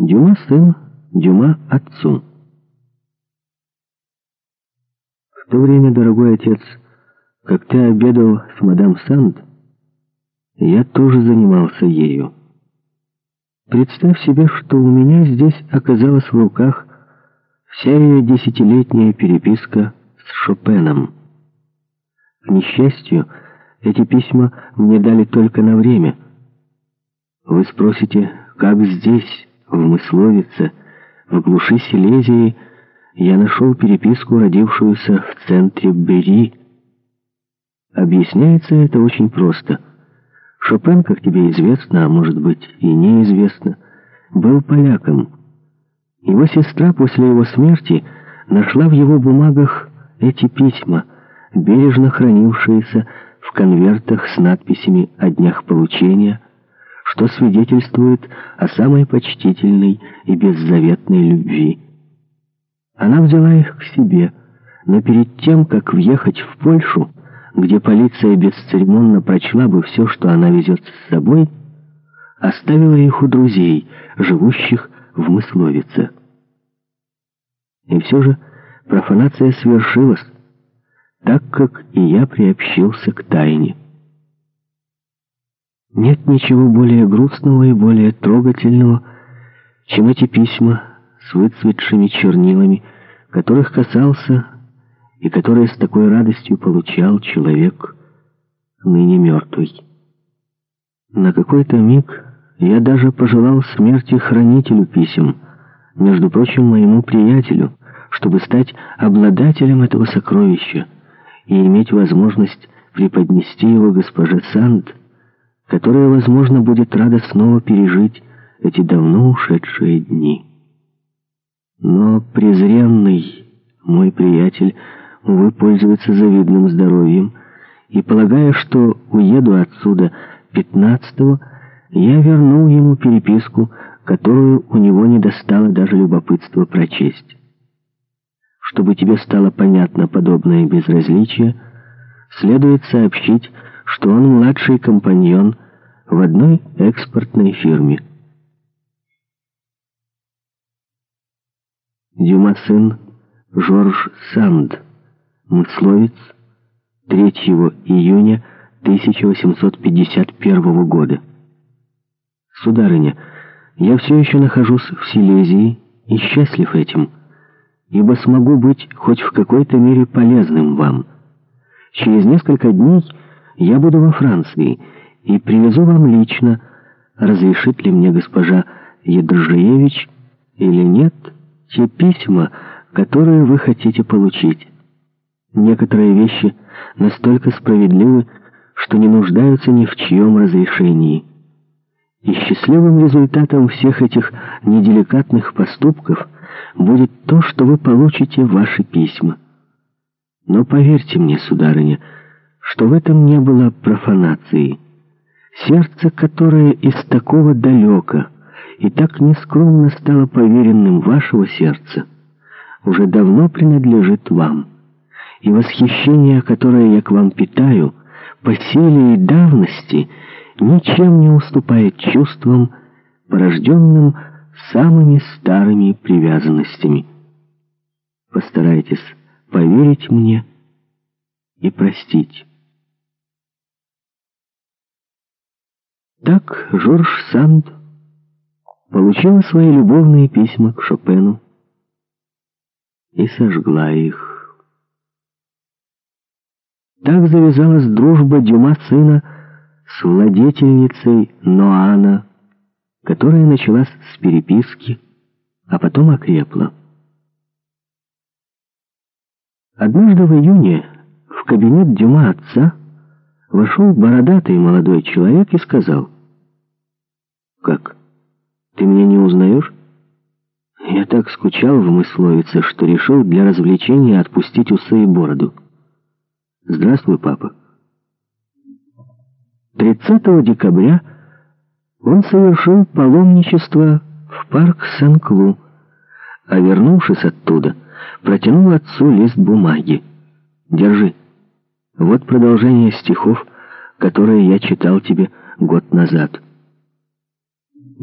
Дюма сын, Дюма отцу. В то время, дорогой отец, как ты обедал с мадам Санд, я тоже занимался ею. Представь себе, что у меня здесь оказалась в руках вся ее десятилетняя переписка с Шопеном. К несчастью, эти письма мне дали только на время. Вы спросите, как здесь, в Мысловице, в глуши Силезии, я нашел переписку, родившуюся в центре Бери. Объясняется это очень просто — Шопен, как тебе известно, а может быть и неизвестно, был поляком. Его сестра после его смерти нашла в его бумагах эти письма, бережно хранившиеся в конвертах с надписями о днях получения, что свидетельствует о самой почтительной и беззаветной любви. Она взяла их к себе, но перед тем, как въехать в Польшу, где полиция бесцеремонно прочла бы все, что она везет с собой, оставила их у друзей, живущих в Мысловице. И все же профанация свершилась, так как и я приобщился к тайне. Нет ничего более грустного и более трогательного, чем эти письма с выцветшими чернилами, которых касался и которые с такой радостью получал человек, ныне мертвый. На какой-то миг я даже пожелал смерти хранителю писем, между прочим, моему приятелю, чтобы стать обладателем этого сокровища и иметь возможность преподнести его госпоже Санд, которая, возможно, будет рада снова пережить эти давно ушедшие дни. Но презренный мой приятель увы, пользуется завидным здоровьем, и, полагая, что уеду отсюда пятнадцатого, я вернул ему переписку, которую у него не достало даже любопытства прочесть. Чтобы тебе стало понятно подобное безразличие, следует сообщить, что он младший компаньон в одной экспортной фирме. Дюма сын Жорж Санд Мысловец 3 июня 1851 года. Сударыня, я все еще нахожусь в Силезии и счастлив этим, ибо смогу быть хоть в какой-то мере полезным вам. Через несколько дней я буду во Франции и привезу вам лично, разрешит ли мне госпожа Едржиевич или нет, те письма, которые вы хотите получить. Некоторые вещи настолько справедливы, что не нуждаются ни в чьем разрешении. И счастливым результатом всех этих неделикатных поступков будет то, что вы получите ваши письма. Но поверьте мне, сударыня, что в этом не было профанации. Сердце, которое из такого далека и так нескромно стало поверенным вашего сердца, уже давно принадлежит вам и восхищение, которое я к вам питаю, по силе и давности, ничем не уступает чувствам, порожденным самыми старыми привязанностями. Постарайтесь поверить мне и простить. Так Жорж Санд получила свои любовные письма к Шопену и сожгла их. Так завязалась дружба Дюма сына с владетельницей Ноана, которая началась с переписки, а потом окрепла. Однажды в июне в кабинет Дюма отца вошел бородатый молодой человек и сказал, «Как, ты меня не узнаешь?» Я так скучал в мысловице, что решил для развлечения отпустить усы и бороду. «Здравствуй, папа». 30 декабря он совершил паломничество в парк Сен-Клу, а вернувшись оттуда, протянул отцу лист бумаги. «Держи. Вот продолжение стихов, которые я читал тебе год назад».